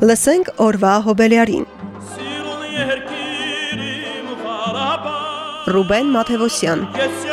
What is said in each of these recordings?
Լսենք օրվա հոբելյարին։ Ռուբեն Մաթևոսյան։ Ես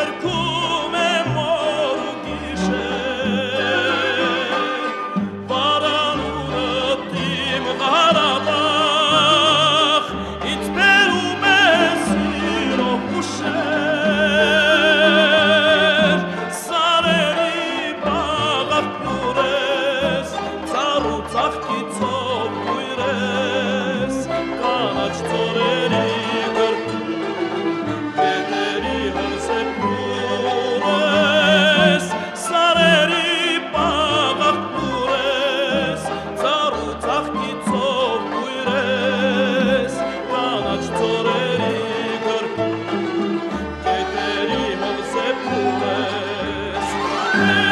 Yeah.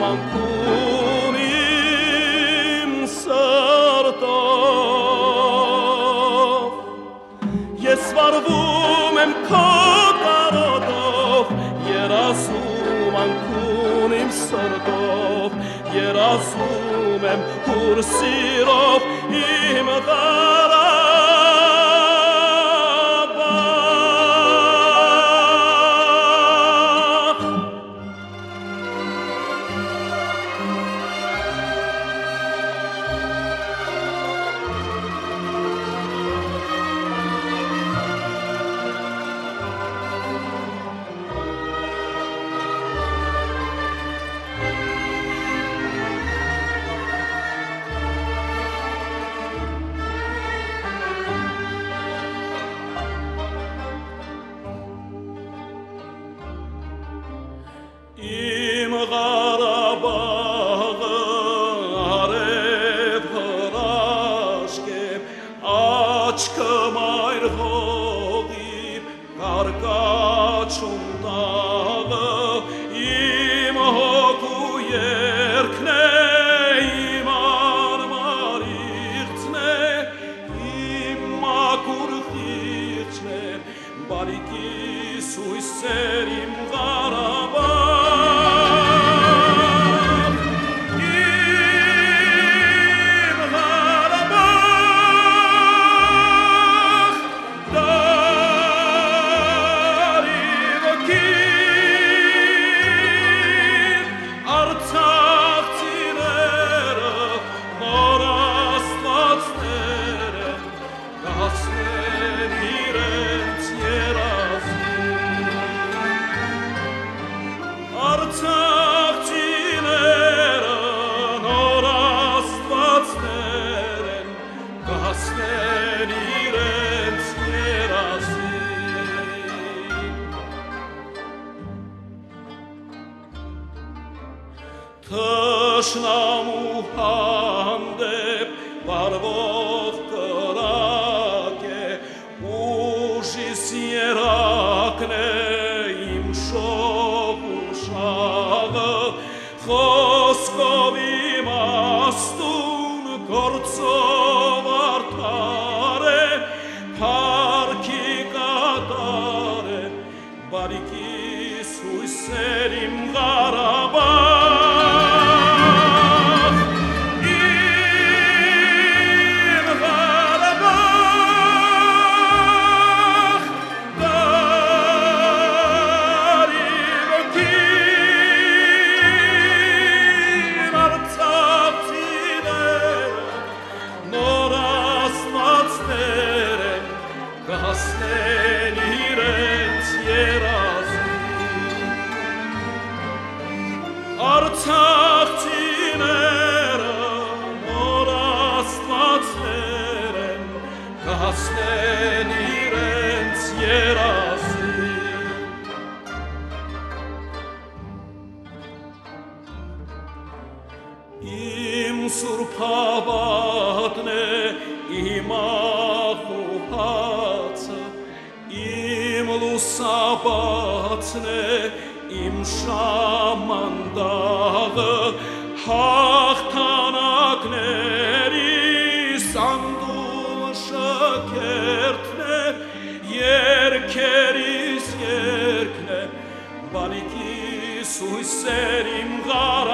ամանքում իմ սրտով ես վարվում եմ քո կարոտով երասում անքուն իմ սրտով երասում եմ հուր սիրով իմ դար God. слышно. stay. Հաղթանակների սանդուլ շքերթն է երկերիս երկն է բանիկիս ույսեր իմ Ղարաբաղ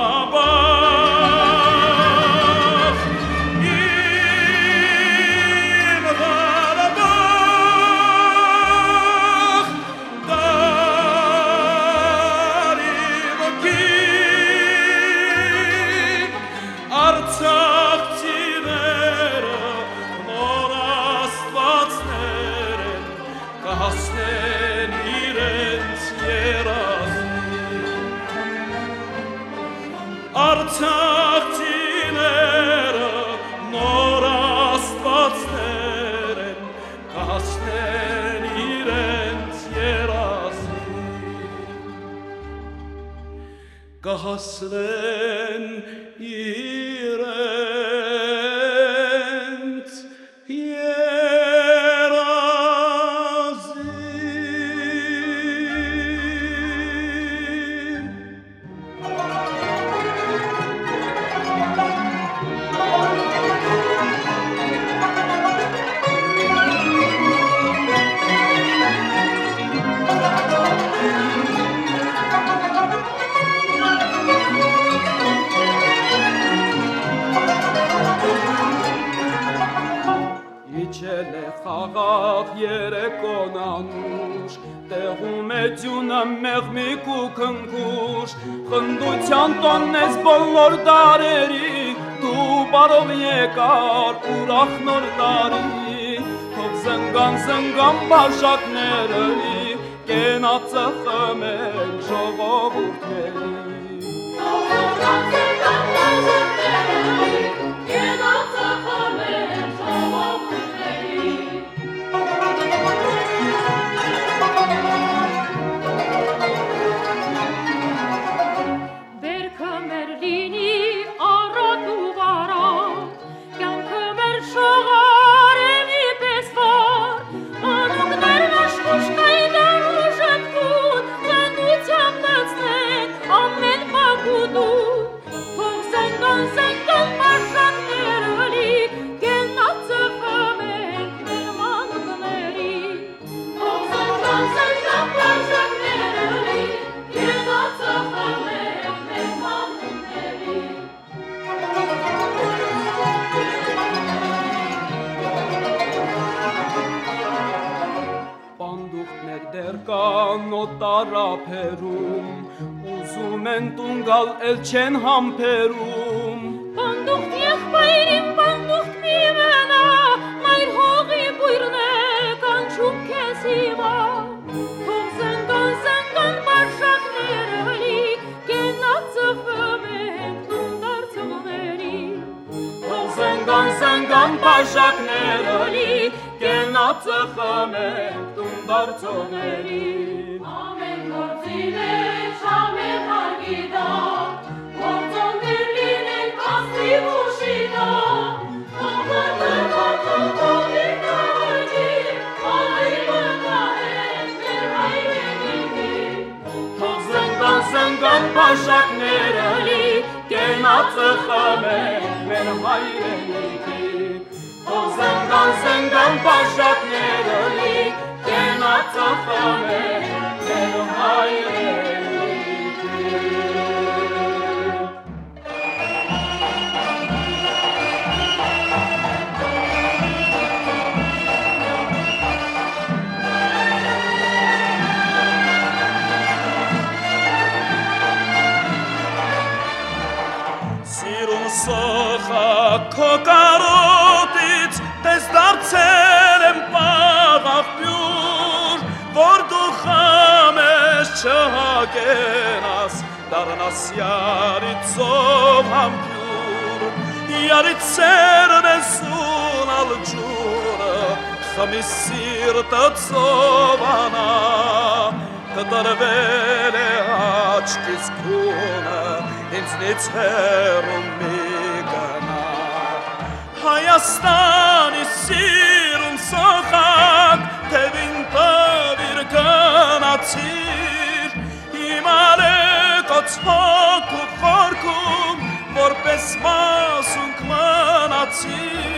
եկար ուրախ նոր տարի, թող զնգան զնգան բաժակները լի, կենացը խմեն ժողովուրդների։ չեն համբերում։ Պանդուխտ եղբայրին պանդուխտ մի մնա, մայր հողի բույրն է կանչում քեզ հիմա։ Թող զնգան զնգան բաշակները լի, կենացը խմենք տունդար ծղների։ Թող զնգան զնգան բաժակները լի, կենացը խմեն տուն դարձողներին։ Ամեն գործին է զնգան զնգան բաժակները լի, կենացը խմեն մեր հայրենիքի։ Թող զնգան զնգան բաժակները լի, կենացը խմեն մեր հայրենիքի։ քո կարոտից տես դարձել եմ պաղավ բյուր, որ դու խամես չհակենաս, դարնաս յարիցով համբյուր, յարից սերն ես ունալ ջուրը, խմի սիրտը ծովանա, կտրվել է աչքիս գունը, ինձնից հեռում մի Հայաստանի սիրուն սոխակ թևին տավիր գնացիր հիմար է կոծհոք ու խորքում որպես մասունք մնացիր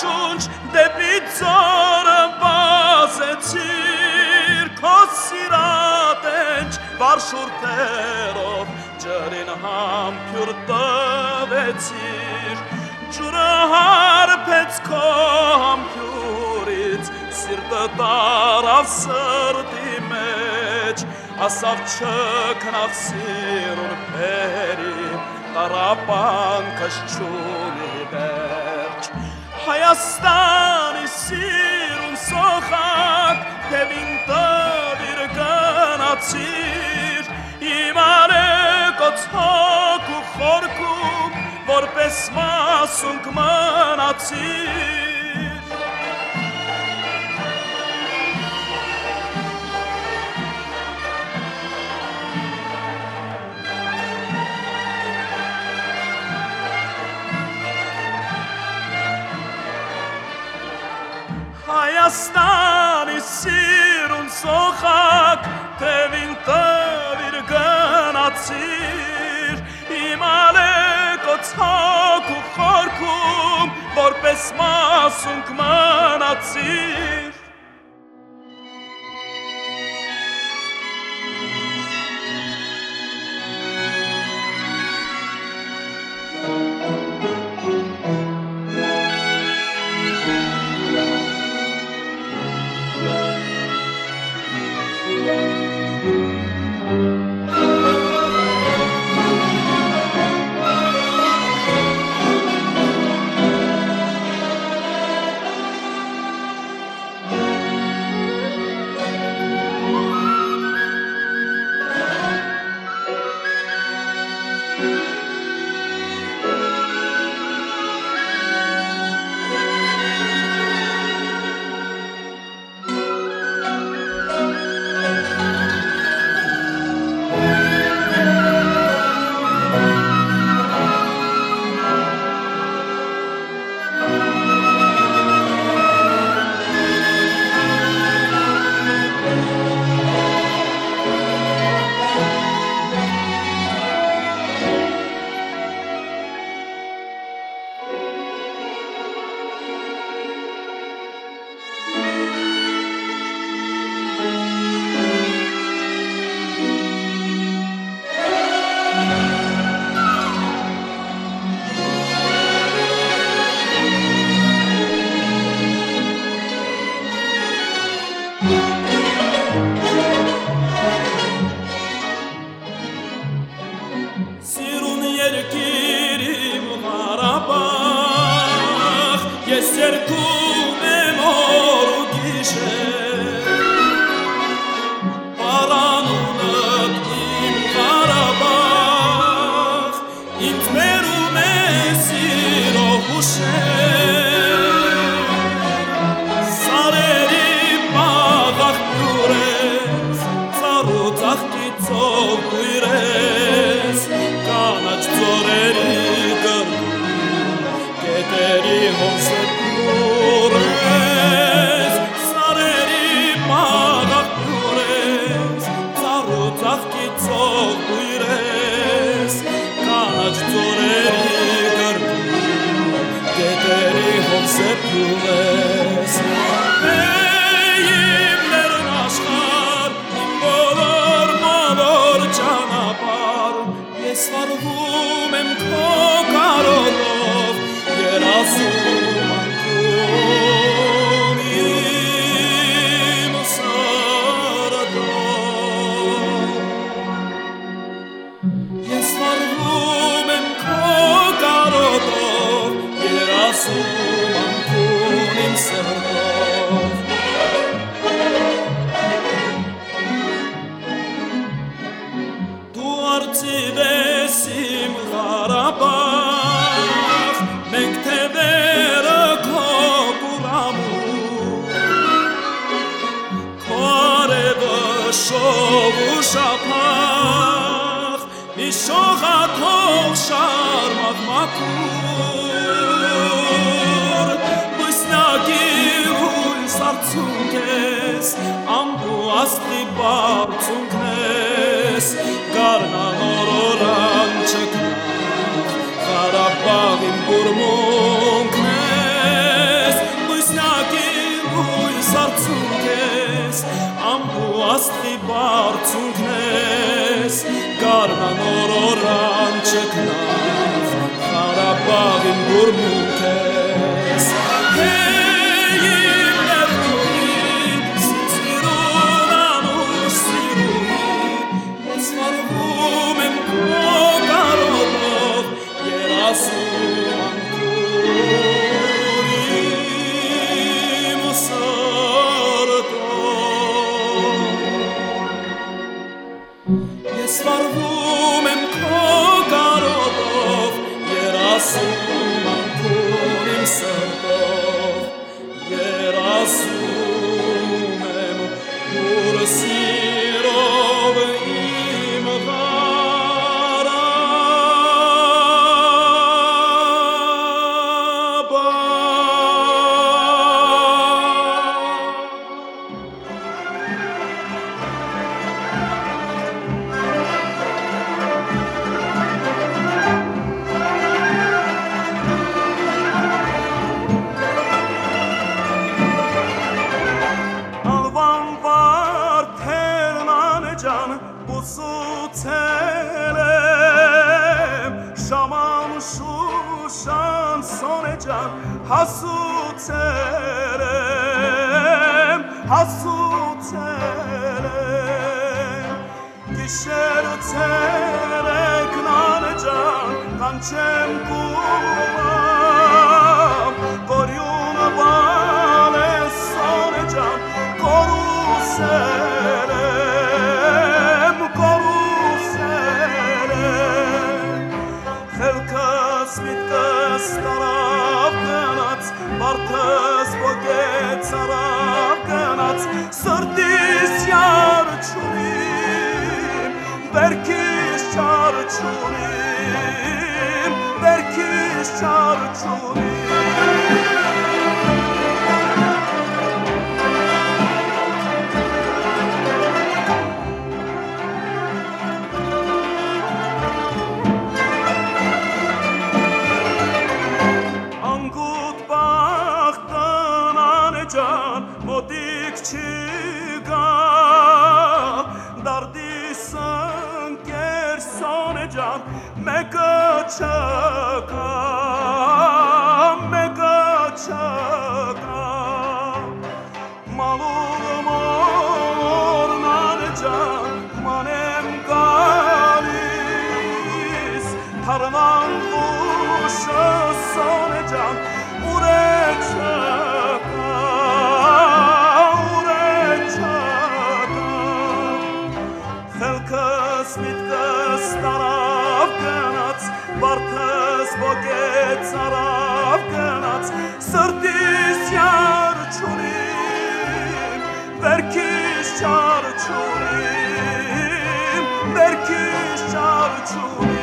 թեթևաշունչ դեպի ծորը բազեցիր քո սիրատենչ վարշուրտերով ջրին համբյուր տվեցիր ջուրը հարբեց քո համբյուրից սիրտը տարավ սրտի մեջ ասավ չքնավ սիրուն բերի տարապանքս վերջ Հայաստանի սիրուն սոխակ թևին տվիր գնացիր իման է կոծհոք ու խորքում որպես մասունք մնացիր Հայաստանի սիրուն սոխակ թևին տվիր գնացիր իման է կոծհոք ու խորքում որպես մասունք մնացիր Դու արծիվ ես իմ Ղարաբաղ մենք թևերը քո կուրամու քո արևը շող ու շափախ մի շողաթող շարմակ մաքուր բուսնակի հույս արցունք ես ամբու աստի բարձունքն աստի բարձունքն ես գարնան օրորան չկնախ Ղարաբաղին բուրմունք ես baştan hasut serem hasut serem Gişer terek narcan kançem kulağım Koryun bale sorcan koru serem ոգեց արավ գնաց Սրտիս յար չունիմ Վերքիս չար չունիմ Վերքիս չար չունիմ տարավ գնաց Բարդս ոգեց արավ գնաց Սրտիս յար չունիմ Վերքիս չար չունիմ Վերքիս չար չունիմ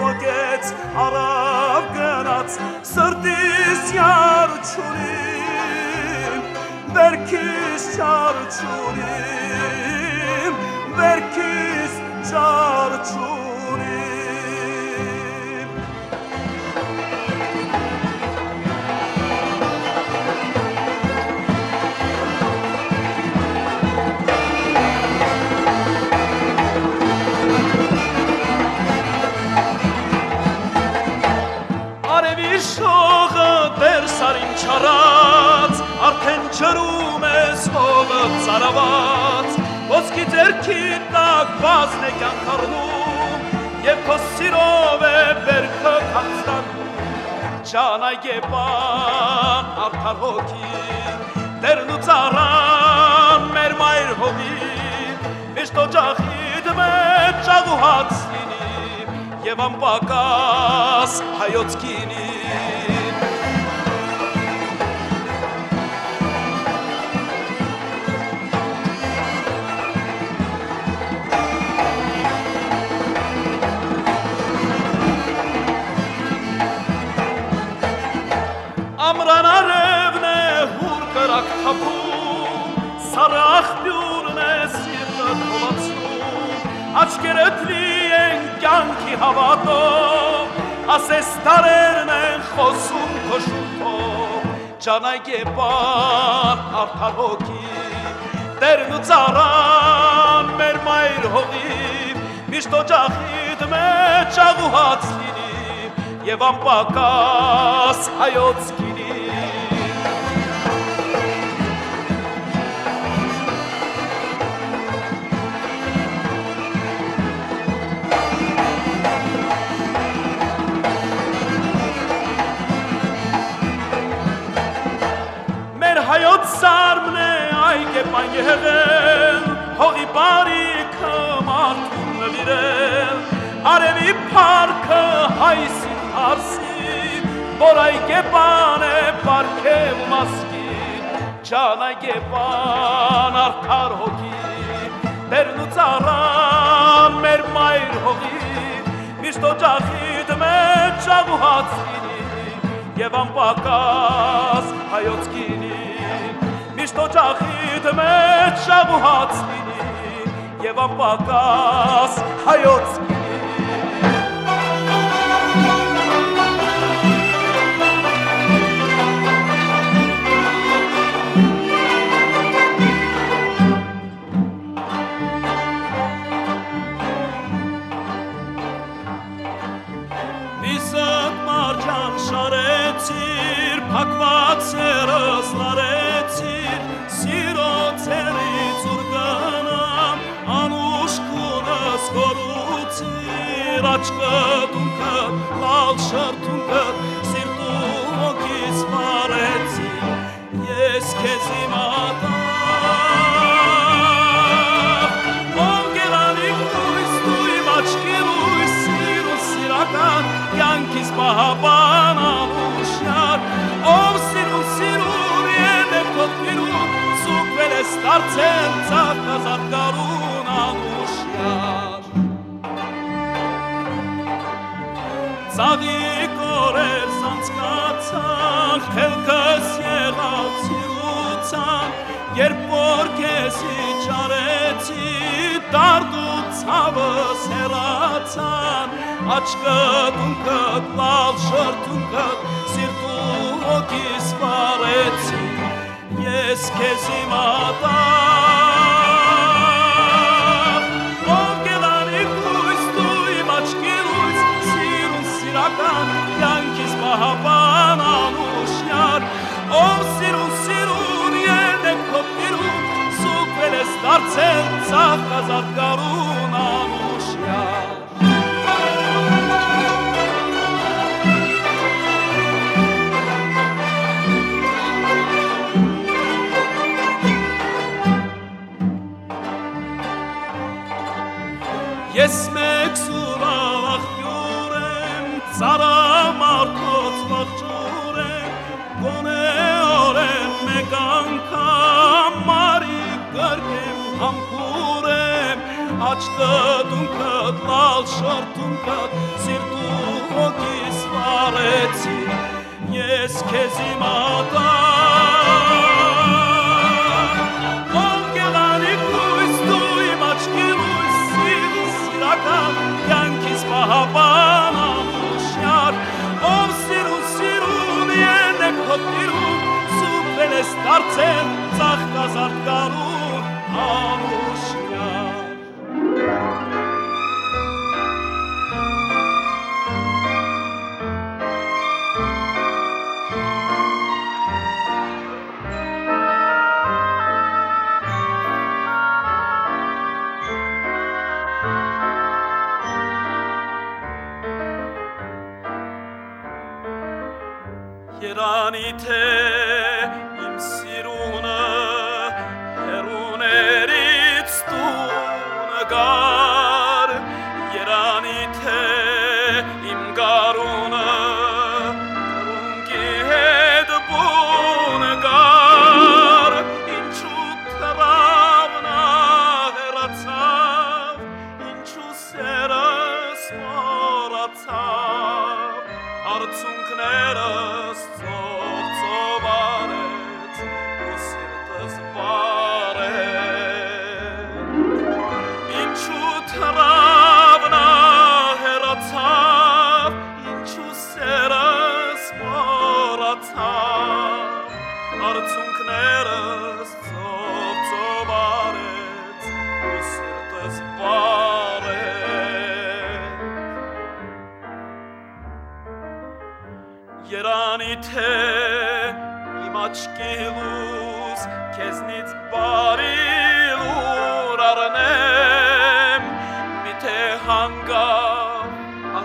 ոգեց արավ գնաց սրտիս յար չունիմ վերքիս չար հողը ծարաված, ոսկի ձերքի տակ վազն է կյանք առնում, և քո սիրով է բերքը կացտանում, ճանայեպան արդար հոգի, դերն ու ծարան մեր մայր հողի, միշտ օջախիդ մեջ ճաղուհաց լինի, եւ անպակաս հայոց թողացնում, աչկերդ լի են կյանքի հավատով, ասես տարերն են խոսում քո շուտով, ճանայք է բան արդար հոգի, տերն ու ծարան մեր մայր հողի, միշտ օջախիդ մեջ աղուհաց լինի, եւ անպակաս հայոց այգեպան եղել, հողի բարիքը մարդուն նվիրել, արևի պարքը հայսին հարսին, որ այգեպան է պարքև ու մասկին, ճան այգեպան արդար հոգի, դերն ու ծարան մեր մայր հողի, միշտ օջախիդ մեջ աղուհաց լինի, եւ անպակաս հայոց գինի միշտ օջախիդ մեջ շավուհաց լինի եւ անպակաս հայոց գինի Իսակ մարջան շարեցիր, փակված սերս լարեցիր, կորուցիր, աչկը դունկը, լալ շրթունկը, սիրտու հոգիս մարեցիր, ես քեզ իմատամ, ով գերանիկ դույս դույմ աչքի լույս, սիր ու սիրական, կյանքիս պահապան անուշյար, ով սիրու սիրուն ետև կոտկիրուն, սուկվել ես դարձել ծակազատ կարուն Ծաղիկ օրեր սանցկացան, խելքս եղավ սիրուցան, երբ որ քեզի ճարեցի, դարդու ցավս հեռացան, աչկը դունկը լալ շրթունկը, սիրտու հոգիս բարեցի, ես քեզ իմատամ, ես դարձել ծաղկազատ մեկ անգամ մարի կրկեմ համքուր եմ, ջտունքդ լալ շորտունքդ սիրտու հոգիս վարեցի ես քեզ իմատա Ով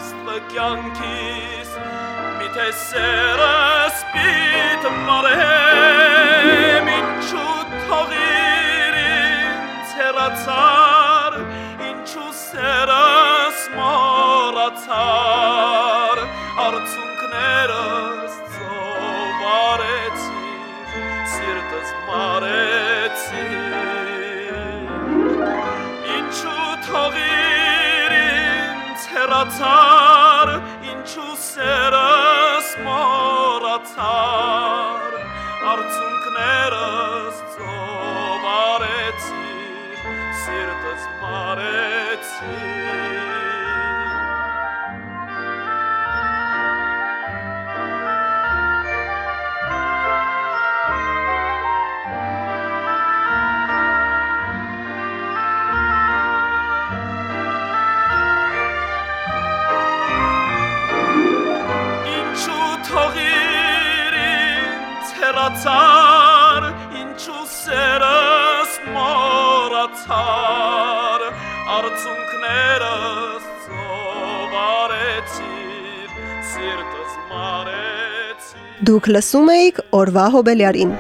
աստղը կյանքիս միթե սերս պիտ մարեմ ինչու թողիր ինձ հեռացար ինչու սերս մորացար արցունքներս ծով արեցիր սիրտս մարեցիր ինչու թողիր ինձ հեռացար ինչու սերս մորացար արցունքներս ծով արեցիր սիրտս մարեցիր ինձ հեռացար, ինչու սերս մորացար, արցունքներս ծով արեցիր, սիրտս մարեցիր։ Դուք լսում էիք օրվա հոբելյարին։